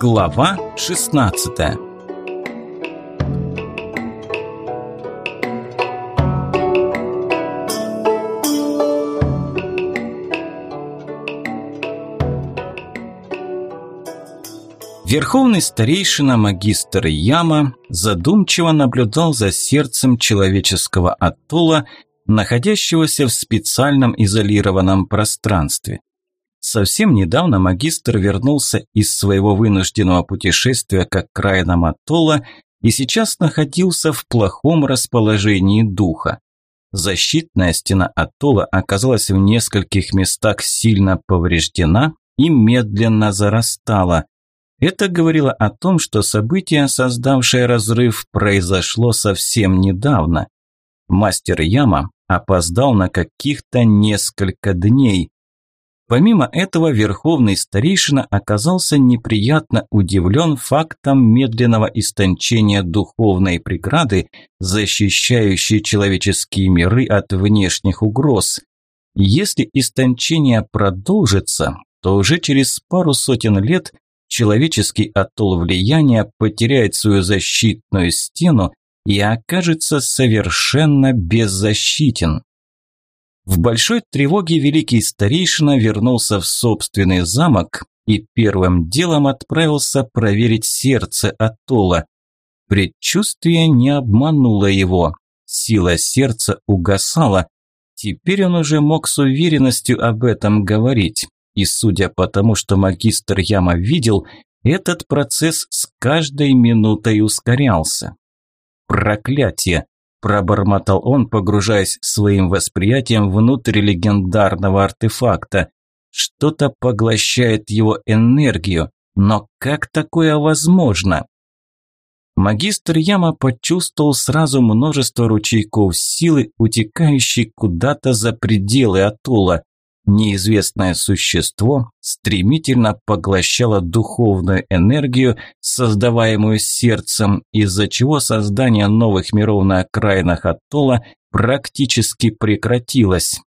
Глава 16 Верховный старейшина магистр Яма задумчиво наблюдал за сердцем человеческого атолла, находящегося в специальном изолированном пространстве. Совсем недавно магистр вернулся из своего вынужденного путешествия к окраинам атолла и сейчас находился в плохом расположении духа. Защитная стена атолла оказалась в нескольких местах сильно повреждена и медленно зарастала. Это говорило о том, что событие, создавшее разрыв, произошло совсем недавно. Мастер Яма опоздал на каких-то несколько дней. Помимо этого, верховный старейшина оказался неприятно удивлен фактом медленного истончения духовной преграды, защищающей человеческие миры от внешних угроз. Если истончение продолжится, то уже через пару сотен лет человеческий атолл влияния потеряет свою защитную стену и окажется совершенно беззащитен. В большой тревоге великий старейшина вернулся в собственный замок и первым делом отправился проверить сердце Атола. Предчувствие не обмануло его. Сила сердца угасала. Теперь он уже мог с уверенностью об этом говорить. И судя по тому, что магистр Яма видел, этот процесс с каждой минутой ускорялся. Проклятие! Пробормотал он, погружаясь своим восприятием внутрь легендарного артефакта. Что-то поглощает его энергию. Но как такое возможно? Магистр Яма почувствовал сразу множество ручейков силы, утекающей куда-то за пределы атолла. Неизвестное существо стремительно поглощало духовную энергию, создаваемую сердцем, из-за чего создание новых миров на окраинах Атолла практически прекратилось.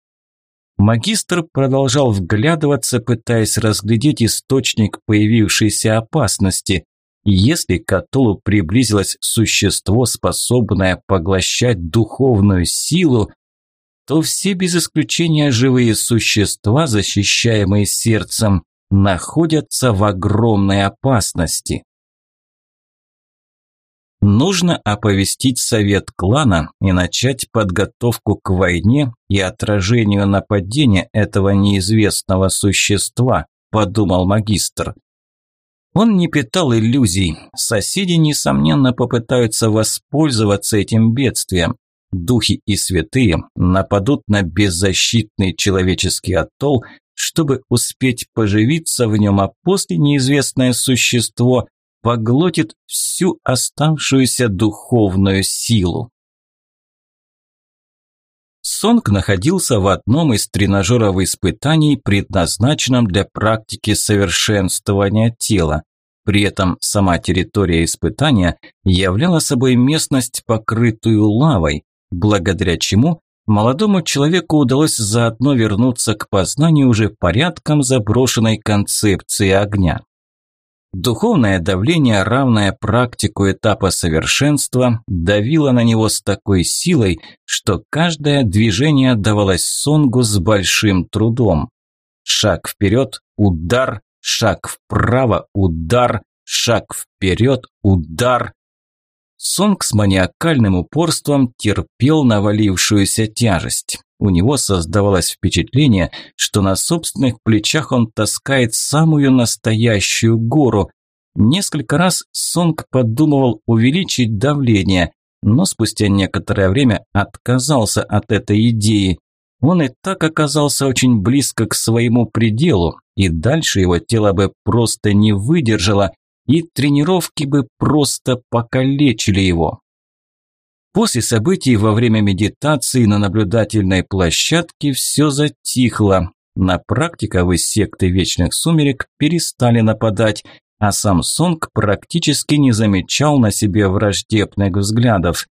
Магистр продолжал вглядываться, пытаясь разглядеть источник появившейся опасности. Если к Атоллу приблизилось существо, способное поглощать духовную силу, то все без исключения живые существа, защищаемые сердцем, находятся в огромной опасности. Нужно оповестить совет клана и начать подготовку к войне и отражению нападения этого неизвестного существа, подумал магистр. Он не питал иллюзий. Соседи, несомненно, попытаются воспользоваться этим бедствием духи и святые нападут на беззащитный человеческий атолл, чтобы успеть поживиться в нем, а после неизвестное существо поглотит всю оставшуюся духовную силу. Сонг находился в одном из тренажеров испытаний, предназначенном для практики совершенствования тела. При этом сама территория испытания являла собой местность, покрытую лавой, благодаря чему молодому человеку удалось заодно вернуться к познанию уже порядком заброшенной концепции огня. Духовное давление, равное практику этапа совершенства, давило на него с такой силой, что каждое движение давалось Сонгу с большим трудом. Шаг вперед, удар, шаг вправо, удар, шаг вперед, удар, Сонг с маниакальным упорством терпел навалившуюся тяжесть. У него создавалось впечатление, что на собственных плечах он таскает самую настоящую гору. Несколько раз Сонг подумывал увеличить давление, но спустя некоторое время отказался от этой идеи. Он и так оказался очень близко к своему пределу, и дальше его тело бы просто не выдержало, и тренировки бы просто покалечили его. После событий во время медитации на наблюдательной площадке все затихло. На практиков из секты Вечных Сумерек перестали нападать, а сам Сонг практически не замечал на себе враждебных взглядов.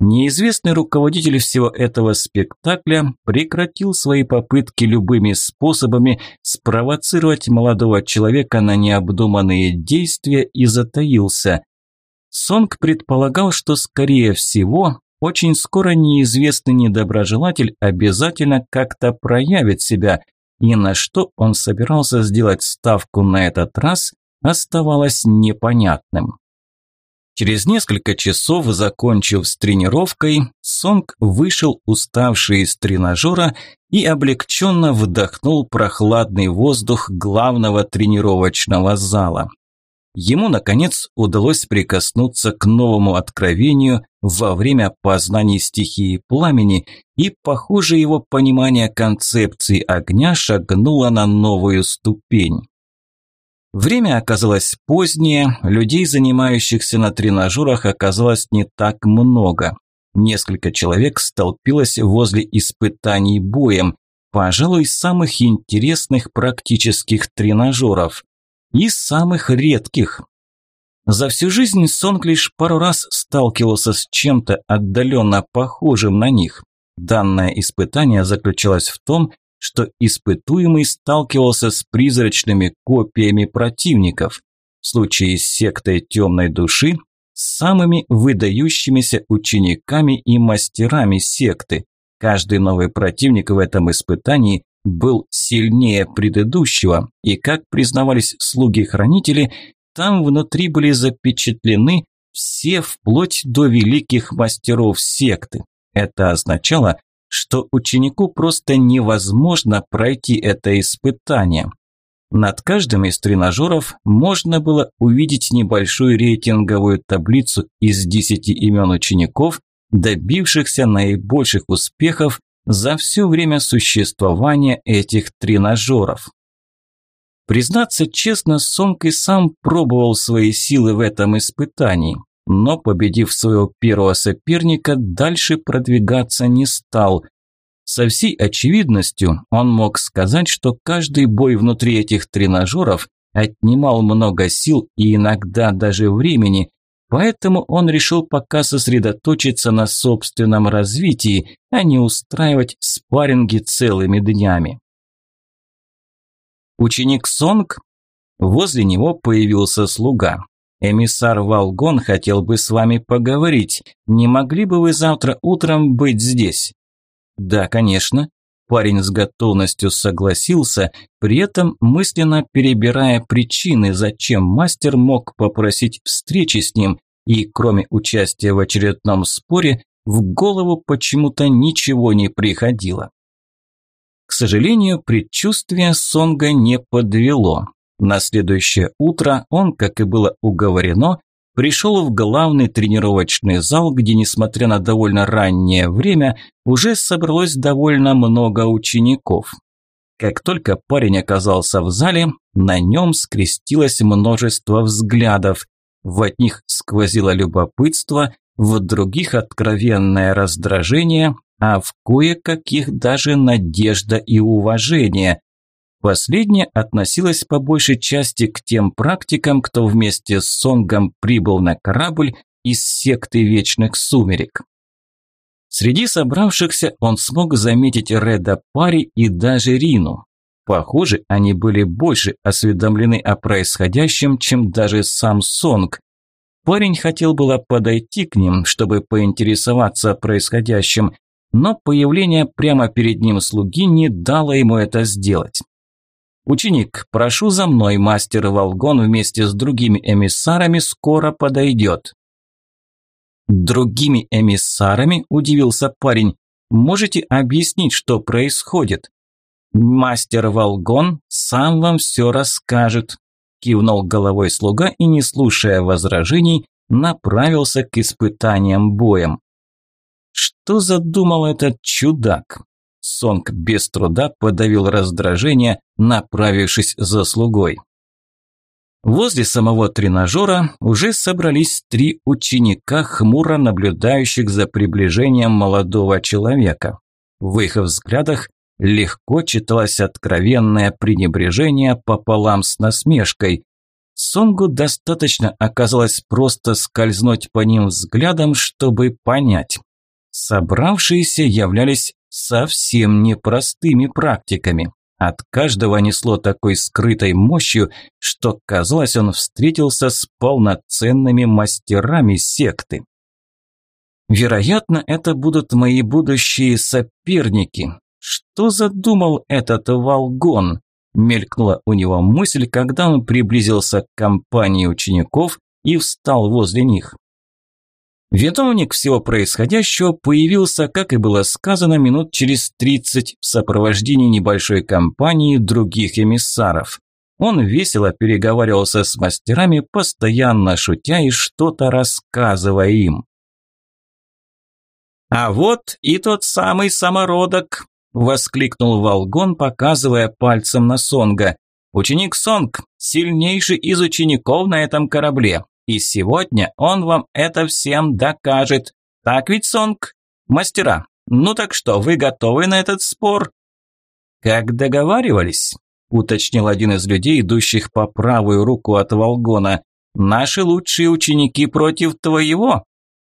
Неизвестный руководитель всего этого спектакля прекратил свои попытки любыми способами спровоцировать молодого человека на необдуманные действия и затаился. Сонг предполагал, что, скорее всего, очень скоро неизвестный недоброжелатель обязательно как-то проявит себя, и на что он собирался сделать ставку на этот раз, оставалось непонятным. Через несколько часов, закончив с тренировкой, Сонг вышел уставший из тренажера и облегченно вдохнул прохладный воздух главного тренировочного зала. Ему, наконец, удалось прикоснуться к новому откровению во время познаний стихии пламени, и, похоже, его понимание концепции огня шагнуло на новую ступень. Время оказалось позднее, людей, занимающихся на тренажерах, оказалось не так много. Несколько человек столпилось возле испытаний боем, пожалуй, самых интересных практических тренажеров. И самых редких. За всю жизнь Сонг лишь пару раз сталкивался с чем-то отдаленно похожим на них. Данное испытание заключалось в том, что испытуемый сталкивался с призрачными копиями противников. В случае с сектой темной души с самыми выдающимися учениками и мастерами секты. Каждый новый противник в этом испытании был сильнее предыдущего, и, как признавались слуги-хранители, там внутри были запечатлены все вплоть до великих мастеров секты. Это означало, что ученику просто невозможно пройти это испытание. Над каждым из тренажеров можно было увидеть небольшую рейтинговую таблицу из 10 имен учеников, добившихся наибольших успехов за все время существования этих тренажеров. Признаться честно, Сонг и сам пробовал свои силы в этом испытании но, победив своего первого соперника, дальше продвигаться не стал. Со всей очевидностью он мог сказать, что каждый бой внутри этих тренажеров отнимал много сил и иногда даже времени, поэтому он решил пока сосредоточиться на собственном развитии, а не устраивать спарринги целыми днями. Ученик Сонг Возле него появился слуга. Эмиссар Волгон хотел бы с вами поговорить. Не могли бы вы завтра утром быть здесь? Да, конечно. Парень с готовностью согласился, при этом мысленно перебирая причины, зачем мастер мог попросить встречи с ним, и кроме участия в очередном споре, в голову почему-то ничего не приходило. К сожалению, предчувствие Сонга не подвело. На следующее утро он, как и было уговорено, пришел в главный тренировочный зал, где, несмотря на довольно раннее время, уже собралось довольно много учеников. Как только парень оказался в зале, на нем скрестилось множество взглядов. В одних сквозило любопытство, в других откровенное раздражение, а в кое-каких даже надежда и уважение. Последнее относилось по большей части к тем практикам, кто вместе с Сонгом прибыл на корабль из секты Вечных Сумерек. Среди собравшихся он смог заметить Реда Пари и даже Рину. Похоже, они были больше осведомлены о происходящем, чем даже сам Сонг. Парень хотел было подойти к ним, чтобы поинтересоваться происходящим, но появление прямо перед ним слуги не дало ему это сделать. «Ученик, прошу за мной, мастер Волгон вместе с другими эмиссарами скоро подойдет». «Другими эмиссарами?» – удивился парень. «Можете объяснить, что происходит?» «Мастер Волгон сам вам все расскажет», – кивнул головой слуга и, не слушая возражений, направился к испытаниям боем. Что задумал этот чудак? Сонг без труда подавил раздражение, направившись за слугой. Возле самого тренажера уже собрались три ученика, хмуро наблюдающих за приближением молодого человека. В их взглядах легко читалось откровенное пренебрежение пополам с насмешкой. Сонгу достаточно оказалось просто скользнуть по ним взглядом, чтобы понять. Собравшиеся являлись совсем непростыми практиками. От каждого несло такой скрытой мощью, что казалось, он встретился с полноценными мастерами секты. Вероятно, это будут мои будущие соперники. Что задумал этот Волгон? Мелькнула у него мысль, когда он приблизился к компании учеников и встал возле них. Виновник всего происходящего появился, как и было сказано, минут через тридцать в сопровождении небольшой компании других эмиссаров. Он весело переговаривался с мастерами, постоянно шутя и что-то рассказывая им. «А вот и тот самый самородок!» – воскликнул Волгон, показывая пальцем на Сонга. «Ученик Сонг, сильнейший из учеников на этом корабле. И сегодня он вам это всем докажет. Так ведь, Сонг? Мастера, ну так что, вы готовы на этот спор? Как договаривались, уточнил один из людей, идущих по правую руку от Волгона. Наши лучшие ученики против твоего?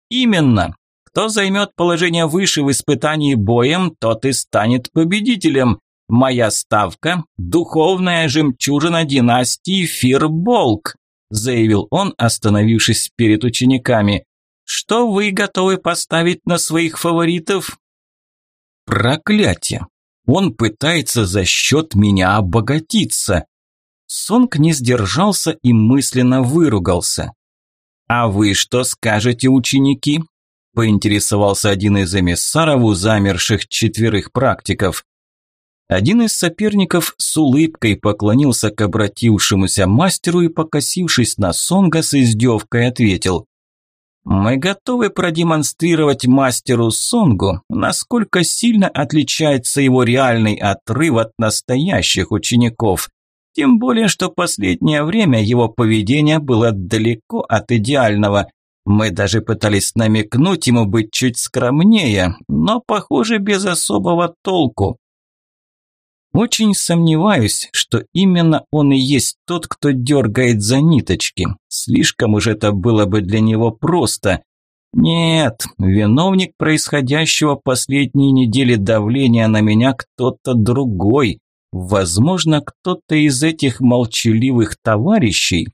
Именно. Кто займет положение выше в испытании боем, тот и станет победителем. Моя ставка – духовная жемчужина династии Фирболк заявил он, остановившись перед учениками. Что вы готовы поставить на своих фаворитов? Проклятие! Он пытается за счет меня обогатиться. Сонг не сдержался и мысленно выругался. «А вы что скажете, ученики?» – поинтересовался один из эмиссаров у замерших четверых практиков. Один из соперников с улыбкой поклонился к обратившемуся мастеру и, покосившись на Сонга с издевкой, ответил «Мы готовы продемонстрировать мастеру Сонгу, насколько сильно отличается его реальный отрыв от настоящих учеников. Тем более, что последнее время его поведение было далеко от идеального. Мы даже пытались намекнуть ему быть чуть скромнее, но, похоже, без особого толку. Очень сомневаюсь, что именно он и есть тот, кто дергает за ниточки. Слишком уж это было бы для него просто. Нет, виновник происходящего последние недели давления на меня кто-то другой. Возможно, кто-то из этих молчаливых товарищей.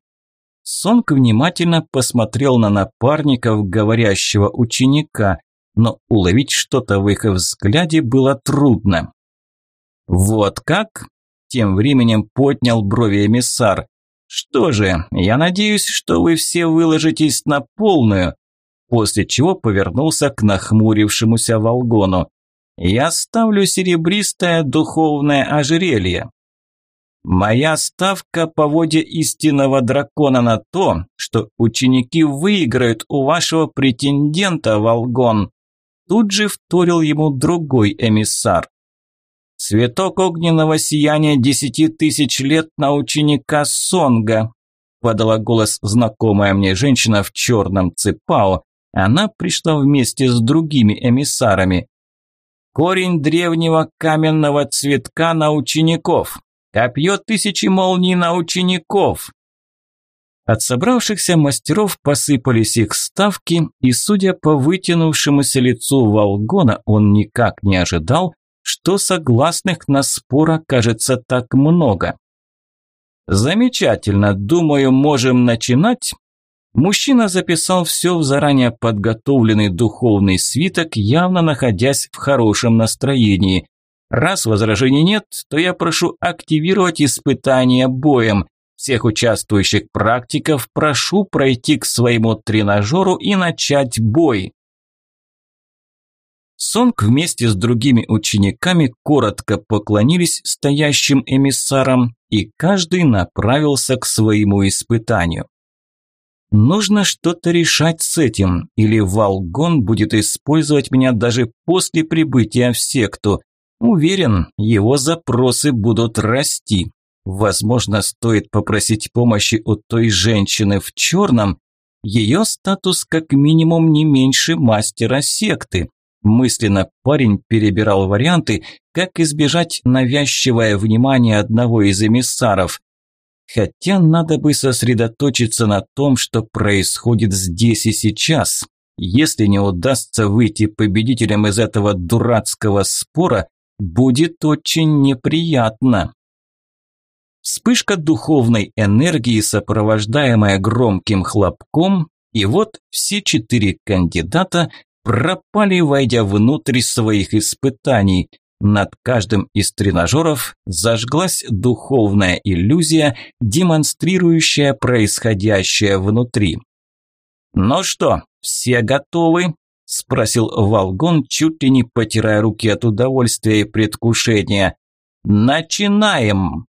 Сонг внимательно посмотрел на напарников говорящего ученика, но уловить что-то в их взгляде было трудно. «Вот как?» – тем временем поднял брови эмиссар. «Что же, я надеюсь, что вы все выложитесь на полную», после чего повернулся к нахмурившемуся Волгону. «Я ставлю серебристое духовное ожерелье». «Моя ставка по воде истинного дракона на то, что ученики выиграют у вашего претендента, Волгон», тут же вторил ему другой эмиссар. «Цветок огненного сияния десяти тысяч лет на ученика Сонга», подала голос знакомая мне женщина в черном цепао. Она пришла вместе с другими эмиссарами. «Корень древнего каменного цветка на учеников. Копье тысячи молний на учеников». От собравшихся мастеров посыпались их ставки, и, судя по вытянувшемуся лицу Волгона, он никак не ожидал, что согласных на спор окажется так много. Замечательно, думаю, можем начинать. Мужчина записал все в заранее подготовленный духовный свиток, явно находясь в хорошем настроении. Раз возражений нет, то я прошу активировать испытание боем. Всех участвующих практиков прошу пройти к своему тренажеру и начать бой. Сонг вместе с другими учениками коротко поклонились стоящим эмиссарам, и каждый направился к своему испытанию. Нужно что-то решать с этим, или Волгон будет использовать меня даже после прибытия в секту. Уверен, его запросы будут расти. Возможно, стоит попросить помощи у той женщины в черном. Ее статус как минимум не меньше мастера секты. Мысленно парень перебирал варианты, как избежать навязчивое внимание одного из эмиссаров. Хотя надо бы сосредоточиться на том, что происходит здесь и сейчас. Если не удастся выйти победителем из этого дурацкого спора, будет очень неприятно. Вспышка духовной энергии, сопровождаемая громким хлопком, и вот все четыре кандидата пропали, войдя внутрь своих испытаний. Над каждым из тренажеров зажглась духовная иллюзия, демонстрирующая происходящее внутри. «Ну что, все готовы?» – спросил Волгон, чуть ли не потирая руки от удовольствия и предвкушения. «Начинаем!»